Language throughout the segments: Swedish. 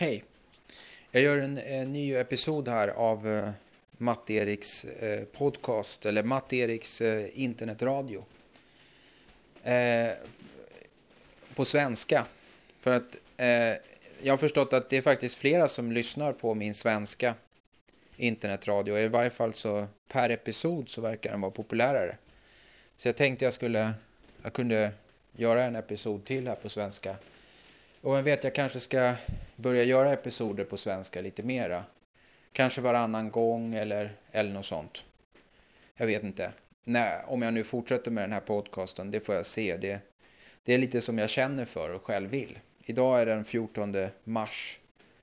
Hej! Jag gör en, en ny episod här av eh, uh, Matt-Eriks uh, eh, podcast, eller Matt-Eriks uh, eh, internetradio. Uh, på svenska. För att jag har förstått att det är faktiskt flera som lyssnar på min svenska internetradio. I varje fall så per episod så verkar den vara populärare. Så jag tänkte jag skulle, jag kunde göra en episod till här på svenska. Och vem vet, jag kanske ska börja göra episoder på svenska lite mera. Kanske varannan gång eller, eller något sånt. Jag vet inte. Nej, om jag nu fortsätter med den här podcasten, det får jag se. Det, det är lite som jag känner för och själv vill. Idag är den 14 mars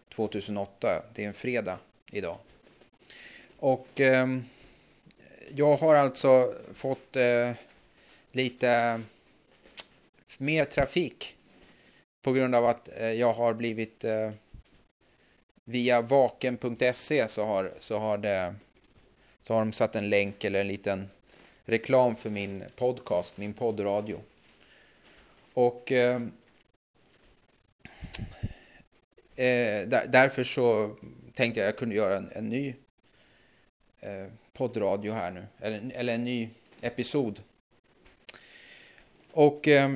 2008. Det är en fredag idag. Och eh, jag har alltså fått eh, lite mer trafik på grund av att eh, jag har blivit eh, via vaken.se så har, så, har det, så har de satt en länk eller en liten reklam för min podcast, min poddradio. Och eh, eh, där, därför så tänkte jag att jag kunde göra en, en ny eh, poddradio här nu, eller, eller en ny episod. Och eh,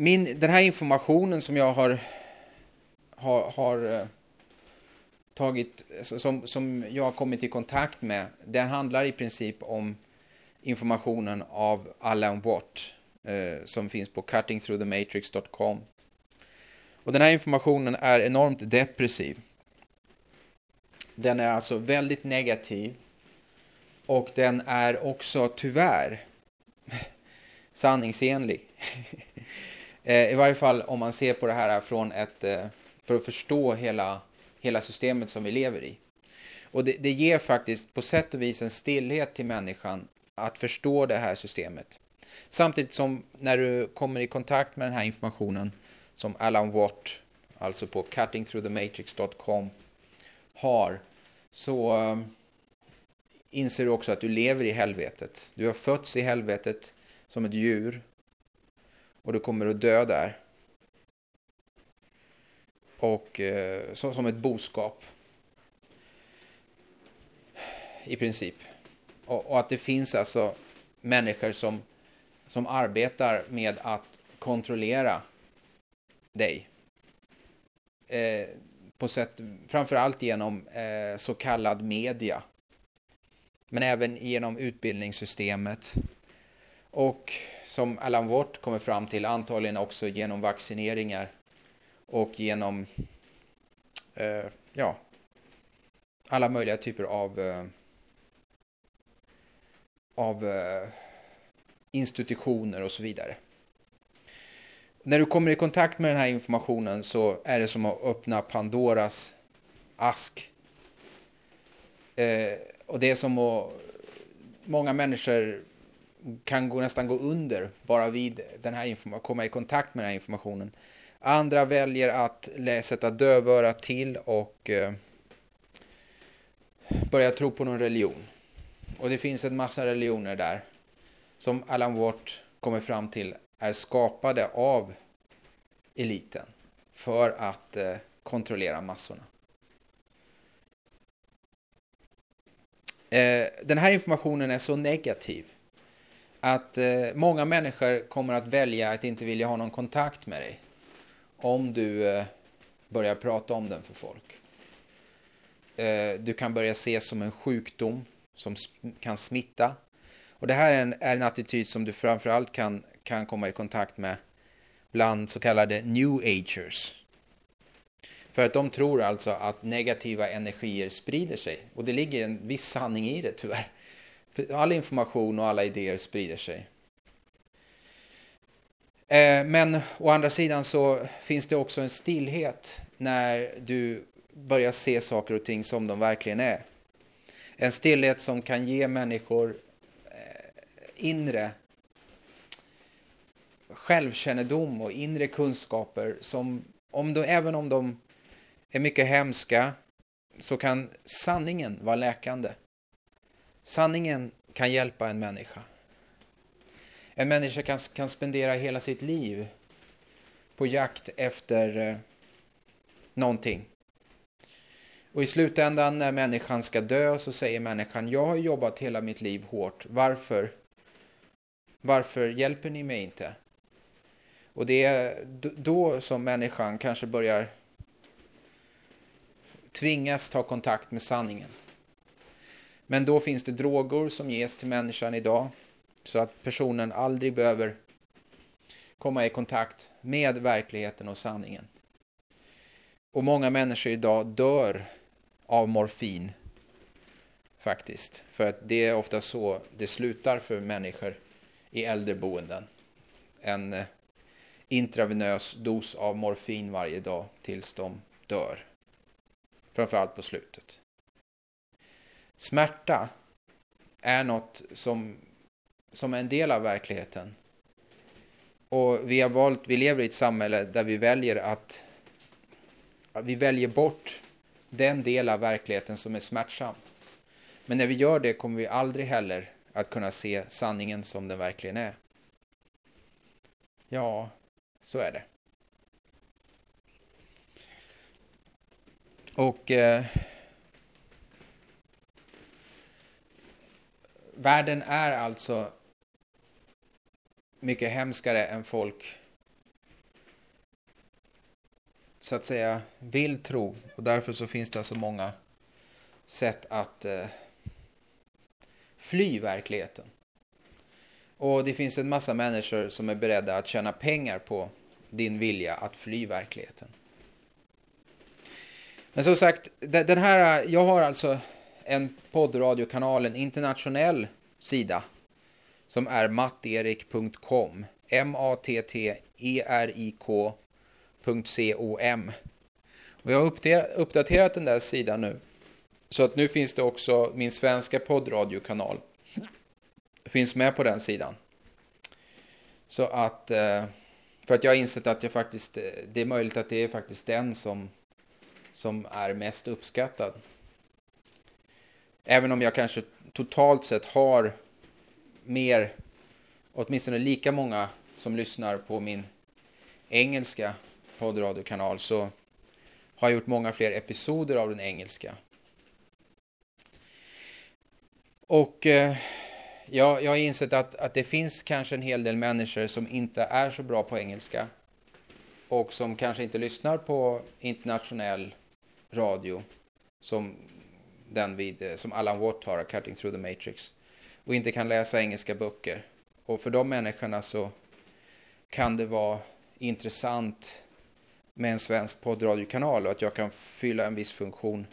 min, den här informationen som jag har, har, har eh, tagit, som, som jag har kommit i kontakt med, den handlar i princip om informationen av Alan Watt eh, som finns på cuttingthroughthematrix.com. Och den här informationen är enormt depressiv. Den är alltså väldigt negativ och den är också tyvärr sanningsenlig. Eh, I varje fall om man ser på det här från ett, eh, för att förstå hela, hela systemet som vi lever i. Och det, det ger faktiskt på sätt och vis en stillhet till människan att förstå det här systemet. Samtidigt som när du kommer i kontakt med den här informationen som Alan Watt, alltså på cuttingthroughthematrix.com, har, så eh, inser du också att du lever i helvetet. Du har fötts i helvetet som ett djur och du kommer att dö där. Och eh, så, som ett boskap. I princip. Och, och, att det finns alltså människor som, som arbetar med att kontrollera dig. Eh, på sätt, framförallt genom eh, så kallad media. Men även genom utbildningssystemet. Och som Alan Watt kommer fram till, antagligen också genom vaccineringar och genom eh, ja, alla möjliga typer av, eh, av eh, institutioner och så vidare. När du kommer i kontakt med den här informationen så är det som att öppna Pandoras ask. Eh, och det är som att många människor kan gå, nästan gå under bara vid den här informationen, komma i kontakt med den här informationen. Andra väljer att sätta dövörat till och eh, börja tro på någon religion. Och det finns en massa religioner där som Alan Watt kommer fram till är skapade av eliten för att eh, kontrollera massorna. Eh, den här informationen är så negativ att eh, många människor kommer att välja att inte vilja ha någon kontakt med dig om du eh, börjar prata om den för folk. Eh, du kan börja ses som en sjukdom som kan smitta. Och det här är en, är en attityd som du framförallt kan, kan komma i kontakt med bland så kallade new agers. För att de tror alltså att negativa energier sprider sig. Och det ligger en viss sanning i det tyvärr. All information och alla idéer sprider sig. Eh, men å andra sidan så finns det också en stillhet när du börjar se saker och ting som de verkligen är. En stillhet som kan ge människor eh, inre självkännedom och inre kunskaper som, om de, även om de är mycket hemska, så kan sanningen vara läkande. Sanningen kan hjälpa en människa. En människa kan, kan spendera hela sitt liv på jakt efter, eh, någonting. Och i slutändan när människan ska dö så säger människan, jag har jobbat hela mitt liv hårt, varför? Varför hjälper ni mig inte? Och det är då som människan kanske börjar tvingas ta kontakt med sanningen. Men då finns det droger som ges till människan idag så att personen aldrig behöver komma i kontakt med verkligheten och sanningen. Och många människor idag dör av morfin faktiskt. För att det är ofta så det slutar för människor i äldreboenden. En eh, intravenös dos av morfin varje dag tills de dör. Framförallt på slutet. Smärta är något som, som är en del av verkligheten. Och vi har valt, vi lever i ett samhälle där vi väljer att vi väljer bort den del av verkligheten som är smärtsam. Men när vi gör det kommer vi aldrig heller att kunna se sanningen som den verkligen är. Ja, så är det. Och eh, världen är alltså mycket hemskare än folk så att säga vill tro och därför så finns det så alltså många sätt att eh, fly verkligheten. Och det finns en massa människor som är beredda att tjäna pengar på din vilja att fly verkligheten. Men som sagt, den här, jag har alltså en poddradiokanal, en internationell sida som är matterik.com. M-A-T-T-E-R-I-K.com. Och jag har uppdaterat den där sidan nu. Så att nu finns det också min svenska poddradiokanal. Finns med på den sidan. Så att, eh, för att jag har insett att jag faktiskt, eh, det är möjligt att det är faktiskt den som, som är mest uppskattad. Även om jag kanske totalt sett har mer, åtminstone lika många som lyssnar på min engelska poddradiokanal så har jag gjort många fler episoder av den engelska. Och eh, jag, jag har insett att, att det finns kanske en hel del människor som inte är så bra på engelska och som kanske inte lyssnar på internationell radio som den vid, eh, som Alan Watt har, Cutting Through the Matrix, och inte kan läsa engelska böcker. Och för de människorna så kan det vara intressant med en svensk poddradiokanal och att jag kan fylla en viss funktion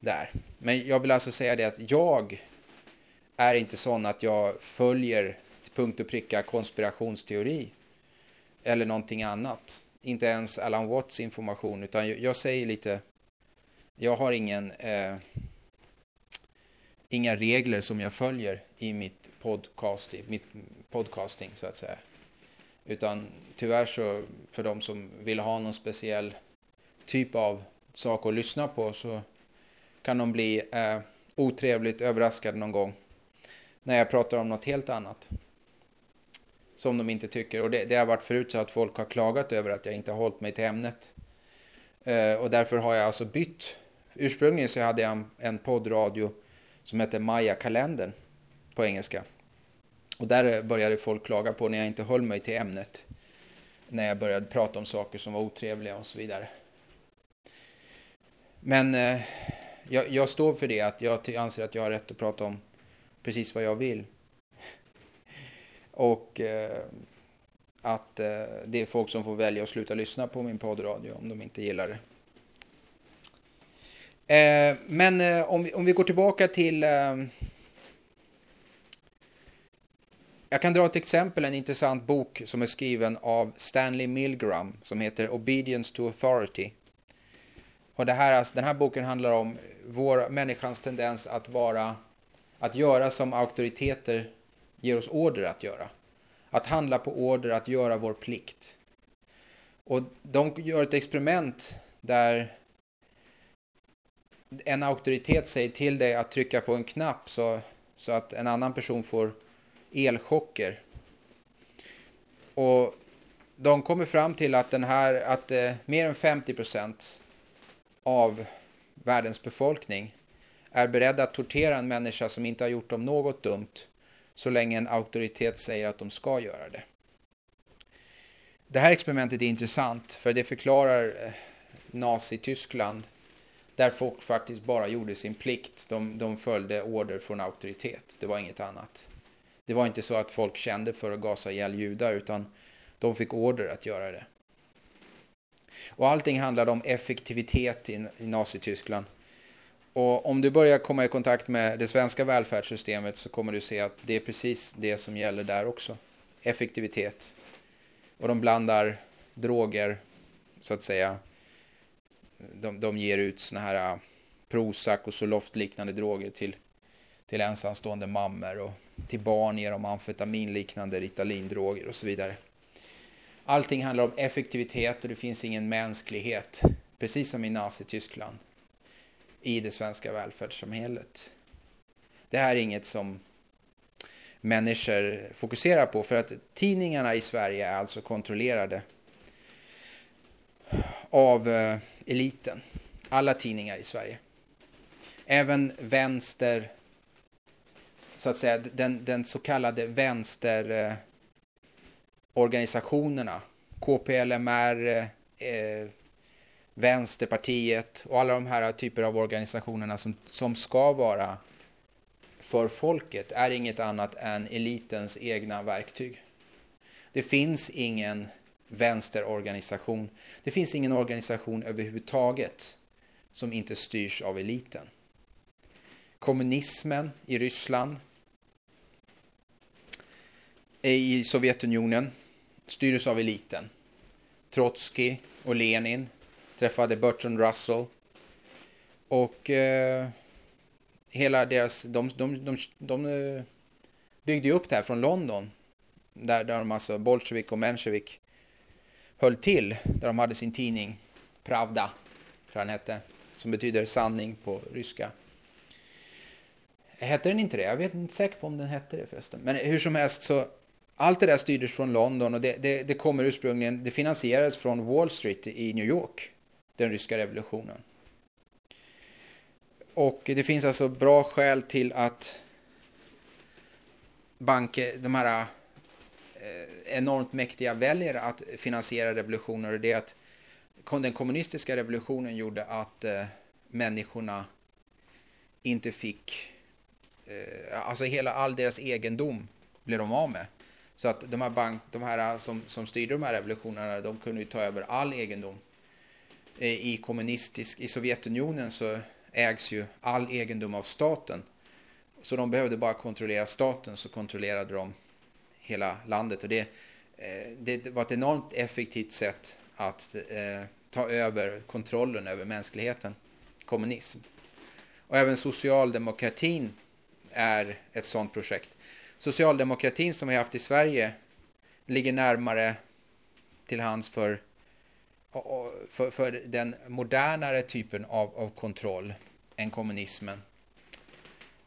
där. Men jag vill alltså säga det att jag är inte sån att jag följer till punkt och pricka konspirationsteori eller någonting annat. Inte ens Alan Watts information, utan jag säger lite... Jag har ingen... Eh, inga regler som jag följer i mitt podcast, i mitt podcasting så att säga. Utan tyvärr så för de som vill ha någon speciell typ av sak att lyssna på så kan de bli eh, otrevligt överraskade någon gång när jag pratar om något helt annat. Som de inte tycker. Och det, det har varit förut så att folk har klagat över att jag inte har hållit mig till ämnet. Eh, och därför har jag alltså bytt. Ursprungligen så hade jag en, en poddradio som hette Maya-kalendern på engelska. Och där började folk klaga på när jag inte höll mig till ämnet. När jag började prata om saker som var otrevliga och så vidare. Men eh, jag, jag, står för det, att jag anser att jag har rätt att prata om precis vad jag vill. Och eh, att eh, det är folk som får välja att sluta lyssna på min poddradio om de inte gillar det. Eh, men eh, om, vi, om vi går tillbaka till... Eh, jag kan dra ett exempel, en intressant bok som är skriven av Stanley Milgram som heter Obedience to Authority. Och det här, alltså, den här boken handlar om vår människans tendens att vara att göra som auktoriteter ger oss order att göra. Att handla på order, att göra vår plikt. Och de gör ett experiment där en auktoritet säger till dig att trycka på en knapp så, så att en annan person får elchocker. Och de kommer fram till att, den här, att eh, mer än 50 procent av världens befolkning är beredda att tortera en människa som inte har gjort dem något dumt så länge en auktoritet säger att de ska göra det. Det här experimentet är intressant för det förklarar eh, Nazityskland där folk faktiskt bara gjorde sin plikt. De, de följde order från auktoritet. Det var inget annat. Det var inte så att folk kände för att gasa ihjäl judar utan de fick order att göra det. Och allting handlade om effektivitet i, i Nazityskland. Och om du börjar komma i kontakt med det svenska välfärdssystemet så kommer du se att det är precis det som gäller där också. Effektivitet. Och de blandar droger, så att säga. De, de ger ut såna här äh, Prozac och Zoloft-liknande droger till, till ensamstående mammor och till barn ger de amfetaminliknande Ritalindroger och så vidare. Allting handlar om effektivitet och det finns ingen mänsklighet, precis som i Nazityskland, i det svenska välfärdssamhället. Det här är inget som människor fokuserar på för att tidningarna i Sverige är alltså kontrollerade av eh, eliten. Alla tidningar i Sverige. Även vänster, så att säga, den, den så kallade vänsterorganisationerna, eh, KPLMR, eh, Vänsterpartiet och alla de här typer av organisationerna som, som ska vara för folket är inget annat än elitens egna verktyg. Det finns ingen vänsterorganisation. Det finns ingen organisation överhuvudtaget som inte styrs av eliten. Kommunismen i Ryssland, eh, i Sovjetunionen styrdes av eliten. Trotskij och Lenin träffade Bertrand Russell och eh, hela deras, de, de, de, de eh, byggde ju upp det här från London. Där, där de alltså, Bolshevik och Menshevik höll till. Där de hade sin tidning Pravda, tror jag den hette. Som betyder sanning på ryska. Hette den inte det? Jag vet inte säkert på om den hette det förresten. Men hur som helst så allt det där styrdes från London och det, det, det kommer ursprungligen, det finansierades från Wall Street i New York, den ryska revolutionen. Och det finns alltså bra skäl till att banker, de här eh, enormt mäktiga väljer att finansiera revolutioner. Och det är att den kommunistiska revolutionen gjorde att eh, människorna inte fick, eh, alltså hela all deras egendom blev de av med. Så att de här, bank, de här som, som styrde de här revolutionerna, de kunde ju ta över all egendom. Eh, I kommunistisk, i Sovjetunionen så ägs ju all egendom av staten. Så de behövde bara kontrollera staten så kontrollerade de hela landet. Och det, eh, det var ett enormt effektivt sätt att eh, ta över kontrollen över mänskligheten, kommunism. Och även socialdemokratin är ett sådant projekt. Socialdemokratin som vi har haft i Sverige ligger närmare till hands för för, för den modernare typen av, av kontroll än kommunismen.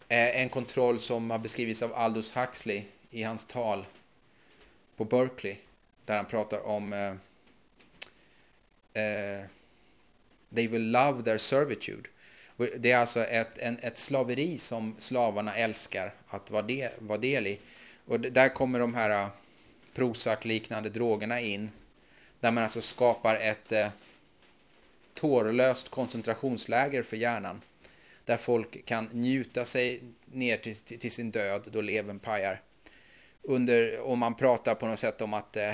Eh, en kontroll som har beskrivits av Aldous Huxley i hans tal på Berkeley där han pratar om eh, eh, They will love their servitude. Det är alltså ett, en, ett slaveri som slavarna älskar att vara, del, vara del i. Och där kommer de här eh, Prozac-liknande drogerna in där man alltså skapar ett eh, tårlöst koncentrationsläger för hjärnan. Där folk kan njuta sig ner till, till, till sin död då levern pajar. Under, om man pratar på något sätt om att, eh,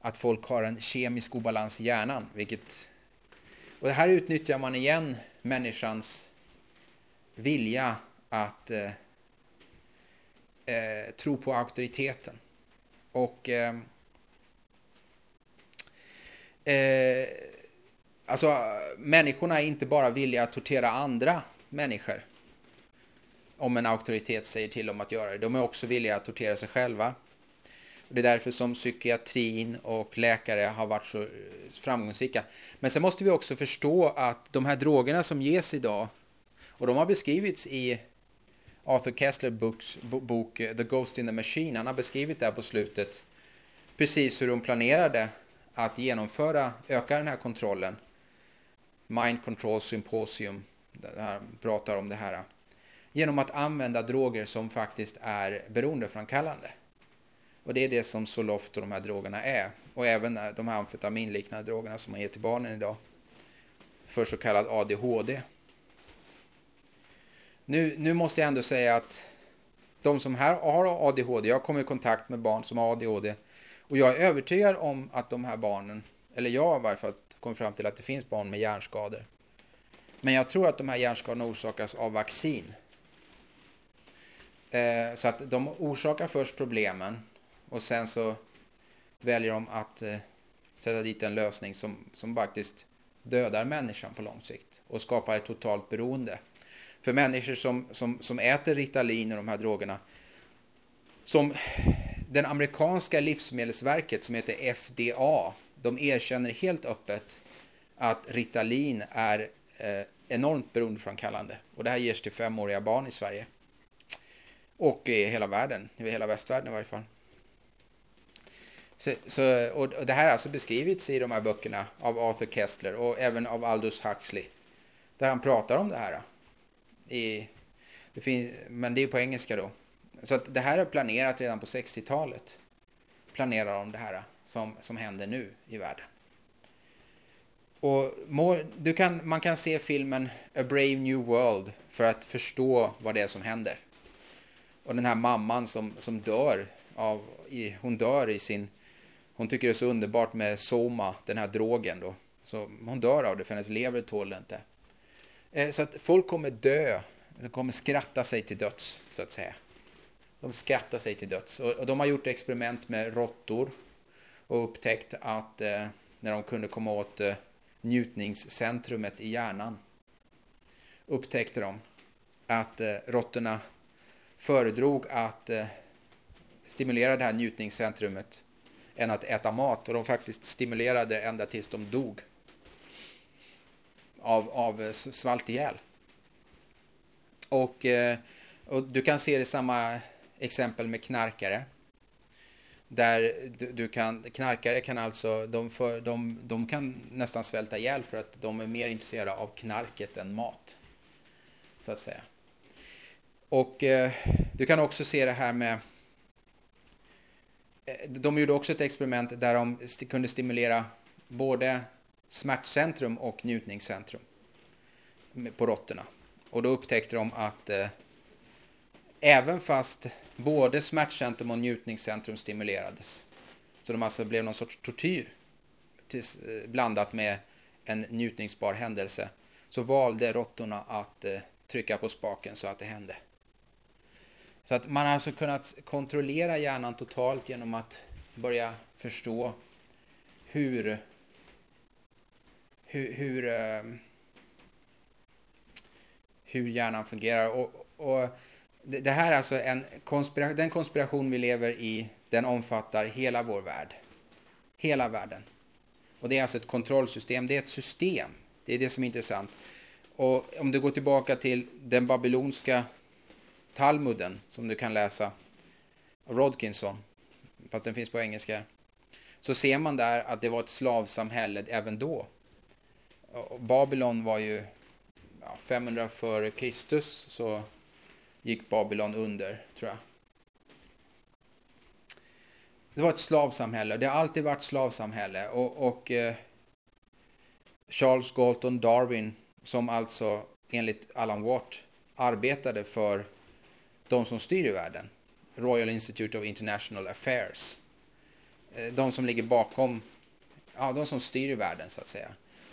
att folk har en kemisk obalans i hjärnan. Vilket, och här utnyttjar man igen människans vilja att eh, eh, tro på auktoriteten. Och eh, eh, alltså människorna är inte bara villiga att tortera andra människor om en auktoritet säger till dem att göra det. De är också villiga att tortera sig själva. Det är därför som psykiatrin och läkare har varit så eh, framgångsrika. Men sen måste vi också förstå att de här drogerna som ges idag och de har beskrivits i Arthur Kessler books, bok eh, The Ghost in the Machine. Han har beskrivit det på slutet precis hur de planerade att genomföra, öka den här kontrollen. Mind Control Symposium, där han pratar om det här. Genom att använda droger som faktiskt är beroendeframkallande. Och det är det som Zoloft och de här drogerna är. Och även eh, de här amfetaminliknande drogerna som man ger till barnen idag. För så kallad ADHD. Nu, nu måste jag ändå säga att de som här har ADHD, jag kommer i kontakt med barn som har ADHD och jag är övertygad om att de här barnen, eller jag har i varje fall kommit fram till att det finns barn med hjärnskador. Men jag tror att de här hjärnskadorna orsakas av vaccin. Eh, så att de orsakar först problemen och sen så väljer de att eh, sätta dit en lösning som, som faktiskt dödar människan på lång sikt och skapar ett totalt beroende. För människor som, som, som äter Ritalin och de här drogerna, som den amerikanska livsmedelsverket som heter FDA, de erkänner helt öppet att Ritalin är eh, enormt beroendeframkallande. Och det här ges till femåriga barn i Sverige. Och i hela världen, i hela västvärlden i varje fall. Så, så, och det här har alltså beskrivits i de här böckerna av Arthur Kessler och även av Aldous Huxley. Där han pratar om det här. I, det finns, men det är på engelska då. Så att det här är planerat redan på 60-talet. Planerar om det här som, som händer nu i världen. Och du kan, man kan se filmen A Brave New World för att förstå vad det är som händer. Och den här mamman som, som dör, av, i, hon dör i sin... Hon tycker det är så underbart med Soma, den här drogen då. Så hon dör av det för hennes lever tål det inte. Eh, så att folk kommer dö, de kommer skratta sig till döds så att säga. De skrattar sig till döds. Och de har gjort experiment med råttor och upptäckt att eh, när de kunde komma åt eh, njutningscentrumet i hjärnan upptäckte de att eh, råttorna föredrog att eh, stimulera det här njutningscentrumet än att äta mat och de faktiskt stimulerade ända tills de dog av, av eh, svalt ihjäl. Och, eh, och du kan se det samma exempel med knarkare. Där du, du, kan, knarkare kan alltså, de, för, de, de kan nästan svälta ihjäl för att de är mer intresserade av knarket än mat. Så att säga. Och eh, du kan också se det här med eh, de gjorde också ett experiment där de kunde stimulera både smärtcentrum och njutningscentrum på råttorna. Och då upptäckte de att eh, även fast både smärtcentrum och njutningscentrum stimulerades, så de alltså blev någon sorts tortyr tills, eh, blandat med en njutningsbar händelse, så valde råttorna att eh, trycka på spaken så att det hände. Så att man har alltså kunnat kontrollera hjärnan totalt genom att börja förstå hur hur, hur, eh, hur hjärnan fungerar. Och, och det, här är alltså en konspiration, den konspiration vi lever i, den omfattar hela vår värld. Hela världen. Och det är alltså ett kontrollsystem, det är ett system. Det är det som är intressant. Och om du går tillbaka till den babylonska Talmuden som du kan läsa Rodkinson, fast den finns på engelska, så ser man där att det var ett slavsamhälle även då. Babylon var ju 500 före Kristus så gick Babylon under, tror jag. Det var ett slavsamhälle, det har alltid varit slavsamhälle och, och eh, Charles Galton Darwin som alltså enligt Alan Watt arbetade för de som styr i världen, Royal Institute of International Affairs. Eh, de som ligger bakom, ja, de som styr i världen så att säga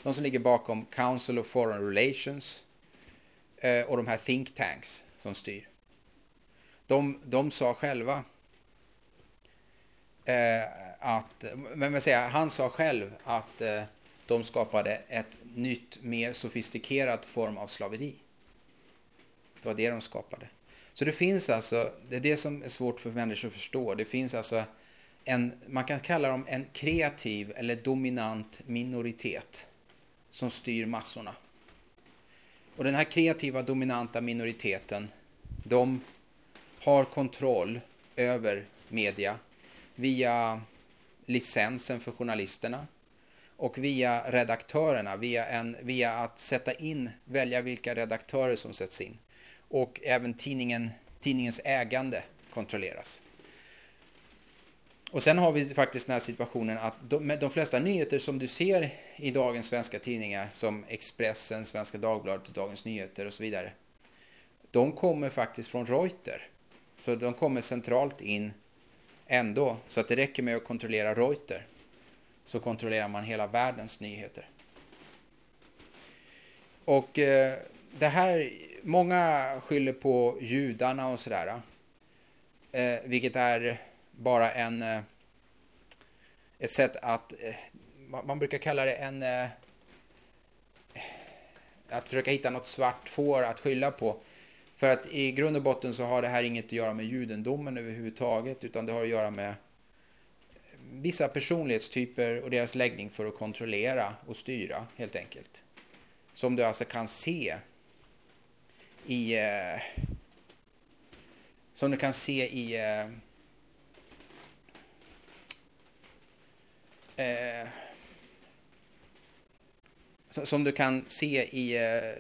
de som ligger bakom Council of Foreign Relations eh, och de här think tanks som styr. De, de sa själva eh, att, men vill säga, han sa själv att eh, de skapade ett nytt, mer sofistikerat form av slaveri. Det var det de skapade. Så det finns alltså, det är det som är svårt för människor att förstå, det finns alltså en, man kan kalla dem en kreativ eller dominant minoritet som styr massorna. Och den här kreativa dominanta minoriteten, de har kontroll över media via licensen för journalisterna och via redaktörerna, via, en, via att sätta in, välja vilka redaktörer som sätts in. Och även tidningen, tidningens ägande kontrolleras. Och sen har vi faktiskt den här situationen att de, de flesta nyheter som du ser i dagens svenska tidningar som Expressen, Svenska Dagbladet, och Dagens Nyheter och så vidare. De kommer faktiskt från Reuter. Så de kommer centralt in ändå. Så att det räcker med att kontrollera Reuter. Så kontrollerar man hela världens nyheter. Och eh, det här, många skyller på judarna och sådär. Eh, vilket är bara en, eh, ett sätt att, eh, man brukar kalla det en, eh, att försöka hitta något svart får att skylla på. För att i grund och botten så har det här inget att göra med judendomen överhuvudtaget utan det har att göra med vissa personlighetstyper och deras läggning för att kontrollera och styra helt enkelt. Som du alltså kan se i som du kan se i eh, som du kan se i... Eh, eh,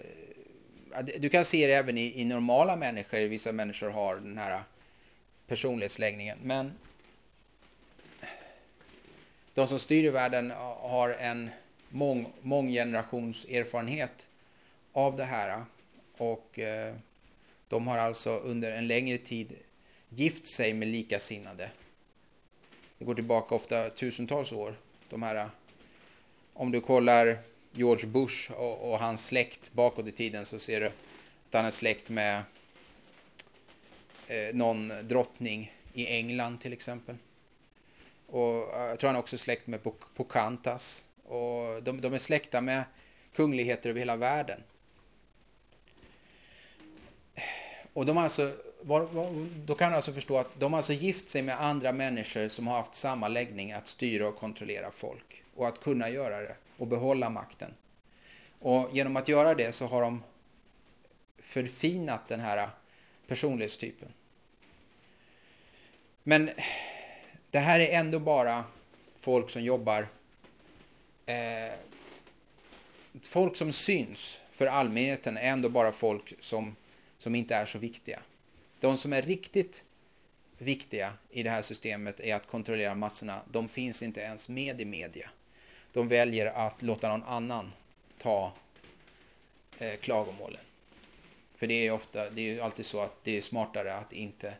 eh du kan se det även i, i, normala människor. Vissa människor har den här personlighetsläggningen. Men de som styr i världen har en mång, månggenerations erfarenhet av det här. Och eh, de har alltså under en längre tid gift sig med likasinnade. Det går tillbaka ofta tusentals år de här, eh, om du kollar George Bush och, och, hans släkt bakåt i tiden så ser du att han är släkt med eh, någon drottning i England till exempel. Och eh, jag tror han är också släkt med Pocantas. Och de, de är släkta med kungligheter över hela världen. Och de har alltså var, var, då kan du alltså förstå att de har alltså gift sig med andra människor som har haft samma läggning att styra och kontrollera folk. Och att kunna göra det och behålla makten. Och genom att göra det så har de förfinat den här personlighetstypen. Men det här är ändå bara folk som jobbar eh, folk som syns för allmänheten är ändå bara folk som, som inte är så viktiga. De som är riktigt viktiga i det här systemet är att kontrollera massorna. De finns inte ens med i media. De väljer att låta någon annan ta eh, klagomålen. För det är ofta, det är alltid så att det är smartare att inte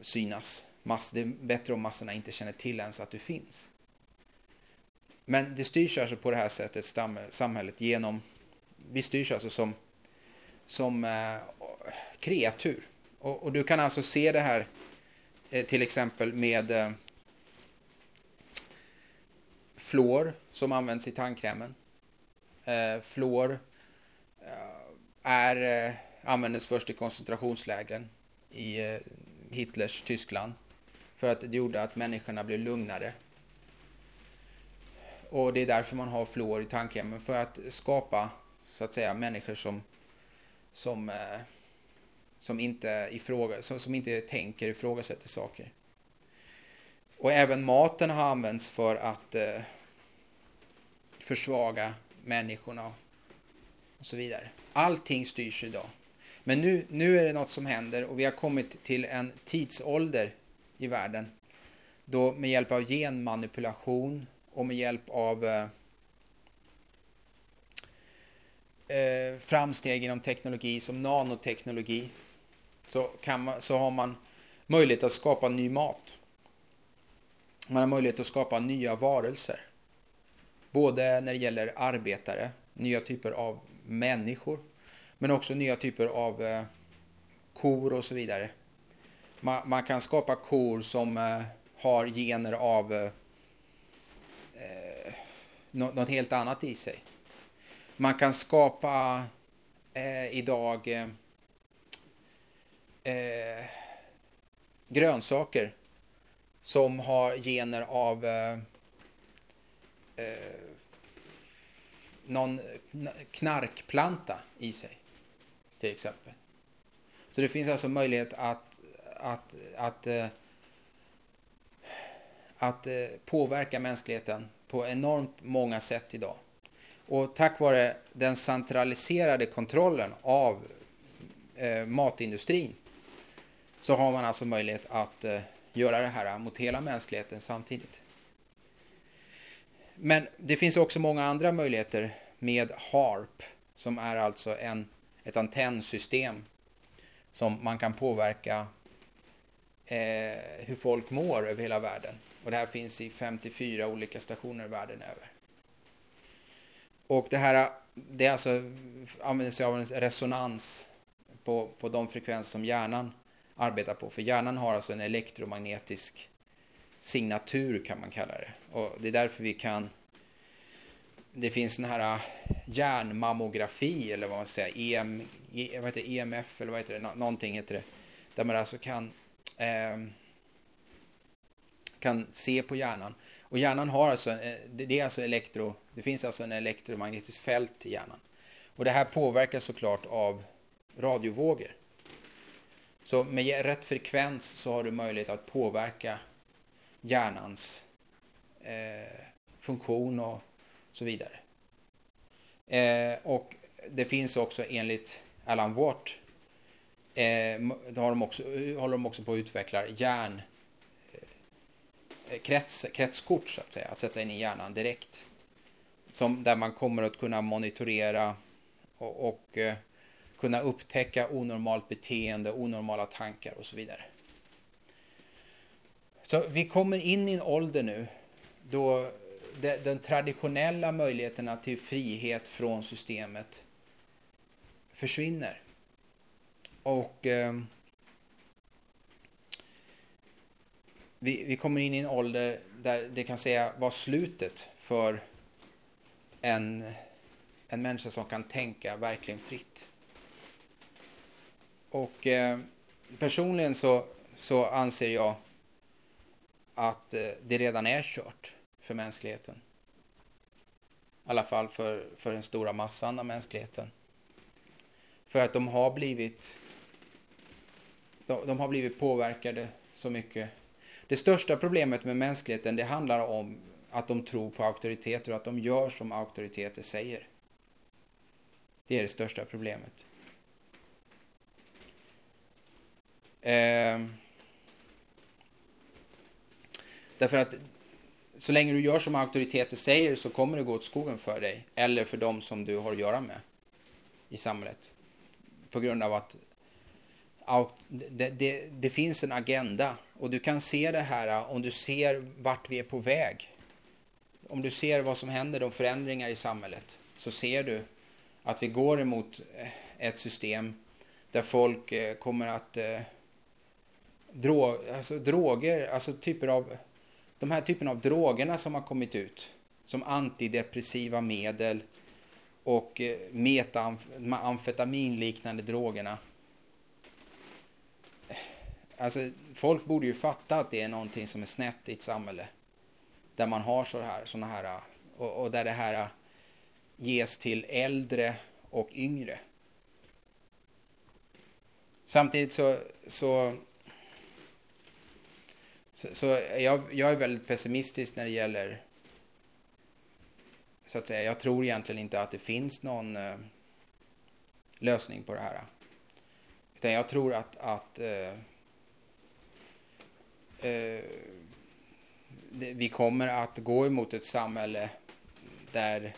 synas. Mass, det är bättre om massorna inte känner till ens att du finns. Men det styrs alltså på det här sättet, samhället, genom... Vi styrs alltså som, som eh, kreatur. Och, och, du kan alltså se det här eh, till exempel med eh, fluor som används i tandkrämen. Eh, fluor eh, är, eh, användes först i koncentrationslägren i eh, Hitlers Tyskland för att det gjorde att människorna blev lugnare. Och det är därför man har fluor i tandkrämen för att skapa så att säga människor som, som eh, som inte, ifråga, som, som inte tänker ifrågasätter saker. Och även maten har använts för att eh, försvaga människorna och så vidare. Allting styrs idag. Men nu, nu är det något som händer och vi har kommit till en tidsålder i världen då med hjälp av genmanipulation och med hjälp av eh, eh framsteg inom teknologi som nanoteknologi så, kan man, så har man möjlighet att skapa ny mat. Man har möjlighet att skapa nya varelser. Både när det gäller arbetare, nya typer av människor, men också nya typer av eh, kor och så vidare. Man, man, kan skapa kor som eh, har gener av eh, eh något helt annat i sig. Man kan skapa eh, idag eh, eh, grönsaker som har gener av eh, eh, någon knarkplanta i sig, till exempel. Så det finns alltså möjlighet att, att, att, eh, att, att eh, påverka mänskligheten på enormt många sätt idag. Och tack vare den centraliserade kontrollen av eh, matindustrin så har man alltså möjlighet att eh, göra det här mot hela mänskligheten samtidigt. Men det finns också många andra möjligheter med HARP som är alltså en, ett antennsystem som man kan påverka eh, hur folk mår över hela världen. Och det här finns i 54 olika stationer världen över. Och det här det är alltså, använder sig av en resonans på, på de frekvenser som hjärnan arbetar på. För hjärnan har alltså en elektromagnetisk signatur kan man kalla det. Och det är därför vi kan det finns den här äh, hjärnmammografi eller vad man säger, EM, e, vad heter det, EMF eller vad heter det, någonting heter det. Där man alltså kan eh, kan se på hjärnan. Och hjärnan har alltså, äh, det är alltså elektro, det finns alltså en elektromagnetisk fält i hjärnan. Och det här påverkas såklart av radiovågor. Så med rätt frekvens så har du möjlighet att påverka hjärnans eh, funktion och så vidare. Eh, och det finns också enligt Alan Watt, eh, då har de också, håller de också på att utveckla hjärn eh, krets, kretskort så att säga, att sätta in i hjärnan direkt. Som, där man kommer att kunna monitorera och, och eh, kunna upptäcka onormalt beteende, onormala tankar och så vidare. Så vi kommer in i en ålder nu då de, den traditionella möjligheterna till frihet från systemet försvinner. Och eh, vi, vi kommer in i en ålder där det kan säga vara slutet för en, en människa som kan tänka verkligen fritt. Och eh, personligen så, så anser jag att eh, det redan är kört för mänskligheten. I alla fall för, för den stora massan av mänskligheten. För att de har blivit de, de har blivit påverkade så mycket det största problemet med mänskligheten det handlar om att de tror på auktoriteter och att de gör som auktoriteter säger. Det är det största problemet. Eh, därför att så länge du gör som auktoriteter säger så kommer det gå åt skogen för dig eller för dem som du har att göra med i samhället. På grund av att det, det, det, finns en agenda och du kan se det här äh, om du ser vart vi är på väg. Om du ser vad som händer, de förändringar i samhället, så ser du att vi går emot äh, ett system där folk äh, kommer att drog, alltså droger, alltså typer av de här typen av drogerna som har kommit ut som antidepressiva medel och eh, metamfetaminliknande drogerna Alltså, folk borde ju fatta att det är någonting som är snett i ett samhälle. Där man har så här, såna här och, och där det här ges till äldre och yngre. Samtidigt så, så, så, så jag, jag är väldigt pessimistisk när det gäller så att säga, jag tror egentligen inte att det finns någon eh, lösning på det här. Utan jag tror att, att eh, eh, vi kommer att gå emot ett samhälle där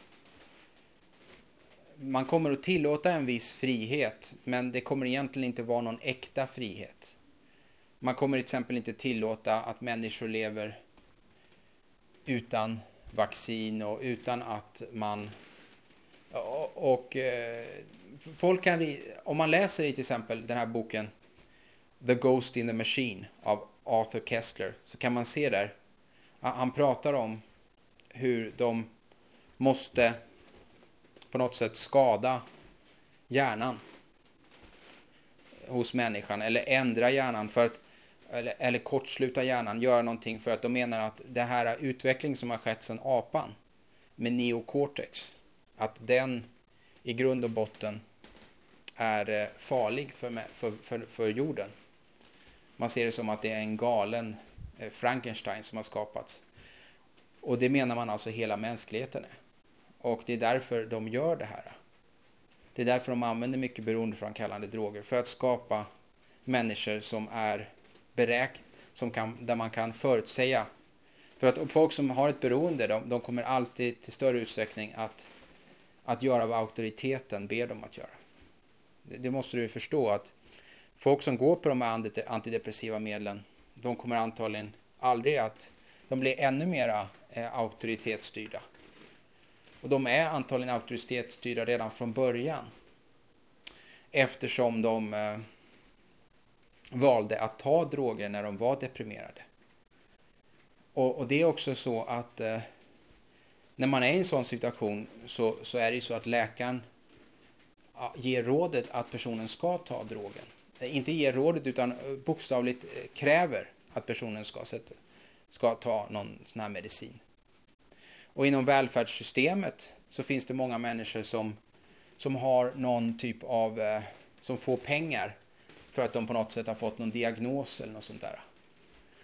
man kommer att tillåta en viss frihet, men det kommer egentligen inte vara någon äkta frihet. Man kommer till exempel inte tillåta att människor lever utan vaccin och utan att man... Och, och eh, folk kan... Om man läser i till exempel den här boken The Ghost in the Machine av Arthur Kessler så kan man se där, han pratar om hur de måste på något sätt skada hjärnan hos människan eller ändra hjärnan för att eller, eller kortsluta hjärnan, göra någonting för att de menar att det här utveckling som har skett sedan apan med neocortex, att den i grund och botten är eh, farlig för, för, för, för jorden. Man ser det som att det är en galen eh, Frankenstein som har skapats. Och det menar man alltså hela mänskligheten är. Och det är därför de gör det här. Det är därför de använder mycket beroendeframkallande droger. För att skapa människor som är beräk som kan, där man kan förutsäga. För att folk som har ett beroende, de, de kommer alltid till större utsträckning att, att göra vad auktoriteten ber dem att göra. Det, det måste du förstå att folk som går på de här antidepressiva medlen, de kommer antagligen aldrig att, de blir ännu mera eh, auktoritetsstyrda. Och de är antagligen auktoritetsstyrda redan från början. Eftersom de eh, valde att ta droger när de var deprimerade. Och, och det är också så att eh, när man är i en sån situation så, så är det ju så att läkaren ger rådet att personen ska ta drogen. Eh, inte ger rådet utan eh, bokstavligt eh, kräver att personen ska, sätta, ska ta någon sån här medicin. Och inom välfärdssystemet så finns det många människor som, som har någon typ av, eh, som får pengar för att de på något sätt har fått någon diagnos eller något sånt där.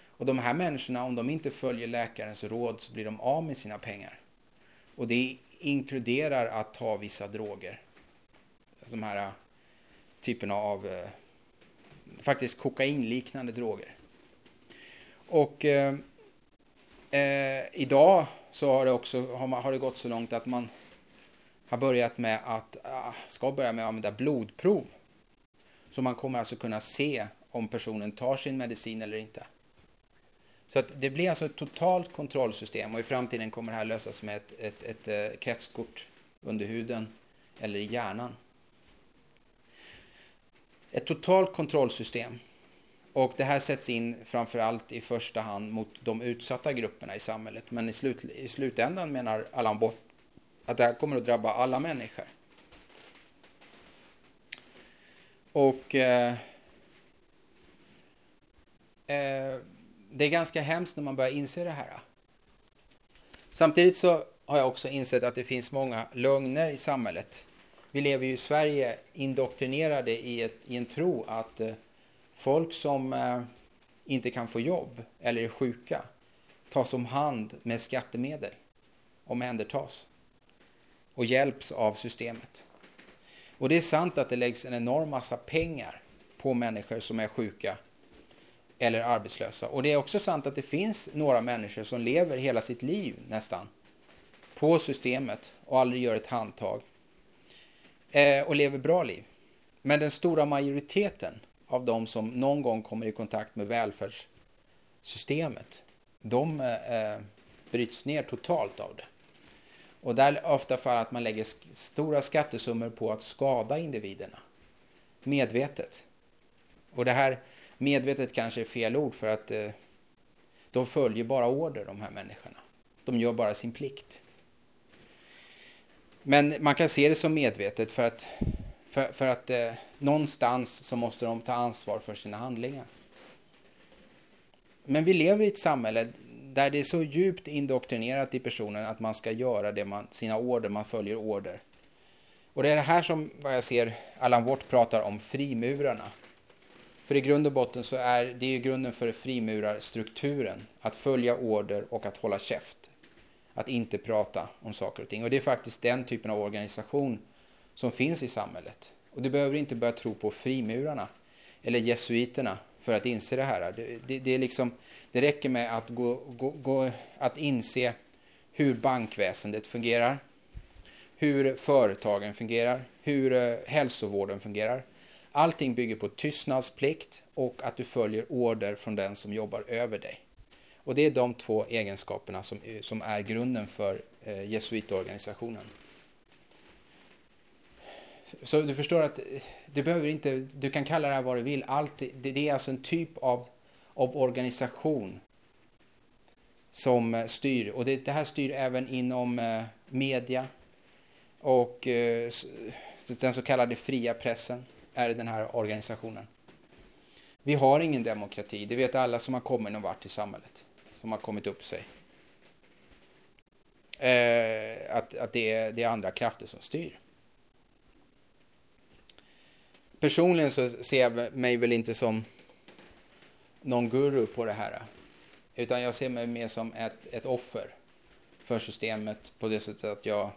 Och de här människorna, om de inte följer läkarens råd så blir de av med sina pengar. Och det inkluderar att ta vissa droger. Alltså de här äh, typerna av äh, faktiskt kokainliknande droger. Och eh, eh, idag så har det också har, man, har det gått så långt att man har börjat med att, ska börja med att använda blodprov. Så man kommer alltså kunna se om personen tar sin medicin eller inte. Så att det blir alltså ett totalt kontrollsystem och i framtiden kommer det här lösas med ett, ett, ett, ett kretskort under huden eller i hjärnan. Ett totalt kontrollsystem och det här sätts in framförallt i första hand mot de utsatta grupperna i samhället. Men i, slut, i slutändan menar Allan Bott att det här kommer att drabba alla människor. Och eh, eh, det är ganska hemskt när man börjar inse det här. Samtidigt så har jag också insett att det finns många lögner i samhället. Vi lever ju i Sverige indoktrinerade i, ett, i en tro att eh, Folk som eh, inte kan få jobb eller är sjuka tas om hand med skattemedel, omhändertas och hjälps av systemet. Och det är sant att det läggs en enorm massa pengar på människor som är sjuka eller arbetslösa. Och det är också sant att det finns några människor som lever hela sitt liv nästan på systemet och aldrig gör ett handtag eh, och lever bra liv. Men den stora majoriteten av de som någon gång kommer i kontakt med välfärdssystemet, de eh, eh bryts ner totalt av det. Och där ofta för att man lägger stora skattesummor på att skada individerna. Medvetet. Och det här medvetet kanske är fel ord för att eh, de följer bara order de här människorna. De gör bara sin plikt. Men man kan se det som medvetet för att för, för att eh, någonstans så måste de ta ansvar för sina handlingar. Men vi lever i ett samhälle där det är så djupt indoktrinerat i personen att man ska göra det man, sina order, man följer order. Och det är det här som, vad jag ser, Allan Watt pratar om frimurarna. För i grund och botten så är det ju grunden för frimurarstrukturen, att följa order och att hålla käft. Att inte prata om saker och ting. Och det är faktiskt den typen av organisation som finns i samhället. Och du behöver inte börja tro på frimurarna eller jesuiterna för att inse det här. Det, det, det är liksom, det räcker med att, gå, gå, gå, att inse hur bankväsendet fungerar, hur företagen fungerar, hur eh, hälsovården fungerar. Allting bygger på tystnadsplikt och att du följer order från den som jobbar över dig. Och det är de två egenskaperna som, eh, som är grunden för eh, jesuitorganisationen. Så du förstår att eh, du behöver inte, du kan kalla det här vad du vill. Allt, det, det är alltså en typ av, av organisation som eh, styr. Och det, det här styr även inom eh, media och eh, den så kallade fria pressen är den här organisationen. Vi har ingen demokrati, det vet alla som har kommit någon vart i samhället, som har kommit upp sig. Eh, att att det, är, det är andra krafter som styr personligen så ser jag mig väl inte som någon guru på det här. Utan jag ser mig mer som ett, ett offer för systemet på det sättet att jag,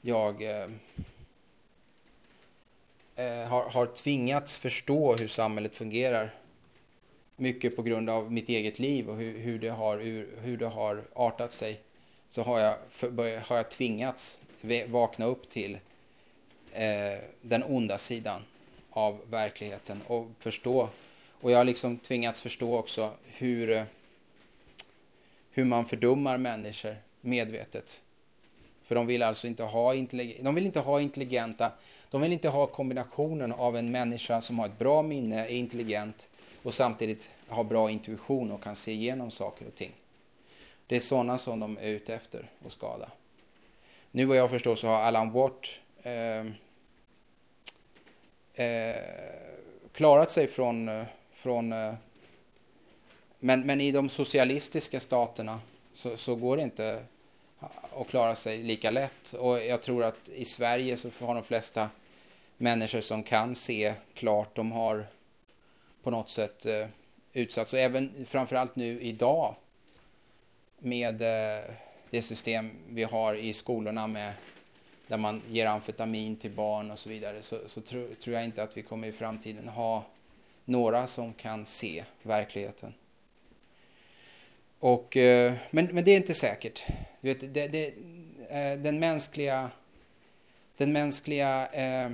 jag eh, eh har, har tvingats förstå hur samhället fungerar. Mycket på grund av mitt eget liv och hur, hur, det, har, hur, hur det har artat sig. Så har jag, för, har jag tvingats vakna upp till eh, den onda sidan av verkligheten och förstå. Och jag har liksom tvingats förstå också hur, eh, hur man fördummar människor medvetet. För de vill alltså inte ha, de vill inte ha intelligenta, de vill inte ha kombinationen av en människa som har ett bra minne, är intelligent och samtidigt har bra intuition och kan se igenom saker och ting. Det är sådana som de är ute efter att skada. Nu vad jag förstår så har Alan Watt eh, eh, klarat sig från, eh, från eh, men, men i de socialistiska staterna så, så går det inte att klara sig lika lätt. Och jag tror att i Sverige så har de flesta människor som kan se klart, de har på något sätt eh, utsatts. Och även framförallt nu idag med eh, det system vi har i skolorna med där man ger amfetamin till barn och så vidare så, så tror, tror jag inte att vi kommer i framtiden ha några som kan se verkligheten. Och, eh, men, men det är inte säkert. Du vet, det, det, eh, den mänskliga, den mänskliga eh,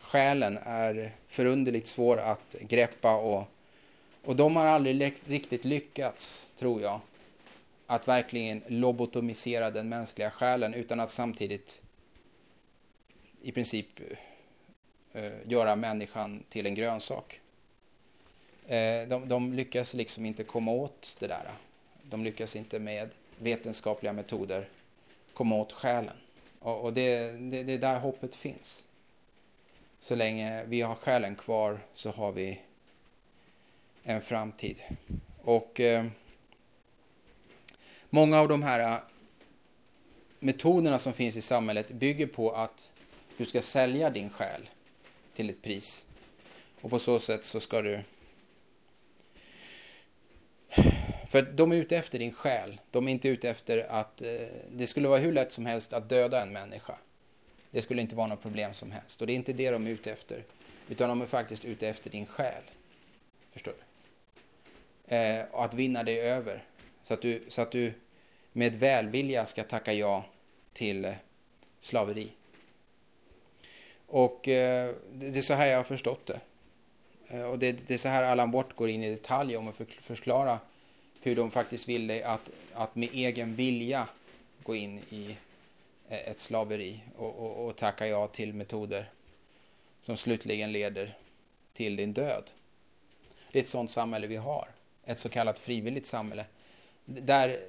själen är förunderligt svår att greppa och, och de har aldrig riktigt lyckats, tror jag, att verkligen lobotomisera den mänskliga själen utan att samtidigt i princip eh, göra människan till en grönsak. Eh, de, de lyckas liksom inte komma åt det där. De lyckas inte med vetenskapliga metoder komma åt själen. Och, och det, det, det är där hoppet finns. Så länge vi har själen kvar så har vi en framtid. Och eh, många av de här eh, metoderna som finns i samhället bygger på att du ska sälja din själ till ett pris. Och på så sätt så ska du för de är ute efter din själ. De är inte ute efter att... Eh, det skulle vara hur lätt som helst att döda en människa. Det skulle inte vara något problem som helst. Och det är inte det de är ute efter. Utan de är faktiskt ute efter din själ. Förstår du? Eh, och att vinna dig över. Så att, du, så att du med välvilja ska tacka ja till eh, slaveri. Och eh, det är så här jag har förstått det. Eh, och det, det, är så här Allan Bort går in i detalj om att förklara hur de faktiskt ville att, att med egen vilja gå in i eh, ett slaveri och, och, och tacka ja till metoder som slutligen leder till din död. Det är ett sådant samhälle vi har, ett så kallat frivilligt samhälle. Där,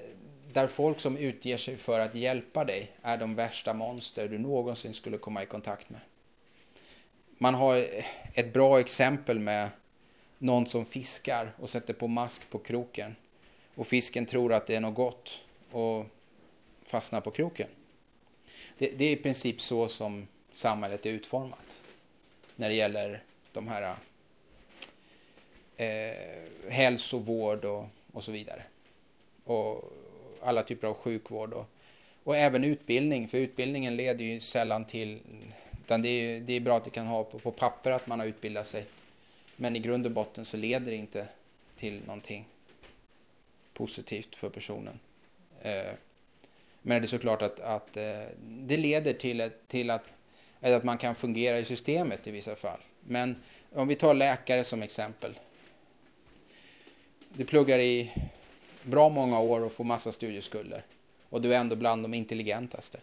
där folk som utger sig för att hjälpa dig är de värsta monster du någonsin skulle komma i kontakt med. Man har ett bra exempel med någon som fiskar och sätter på mask på kroken och fisken tror att det är något gott och fastnar på kroken. Det, det är i princip så som samhället är utformat när det gäller de här eh, hälsovård och, och så vidare. Och alla typer av sjukvård och, och även utbildning, för utbildningen leder ju sällan till... Utan det, är, det är bra att det kan ha på, på papper att man har utbildat sig. Men i grund och botten så leder det inte till någonting positivt för personen. Eh, men det är såklart att, att eh, det leder till, till att, eh, att man kan fungera i systemet i vissa fall. Men om vi tar läkare som exempel. Du pluggar i bra många år och får massa studieskulder. Och du är ändå bland de intelligentaste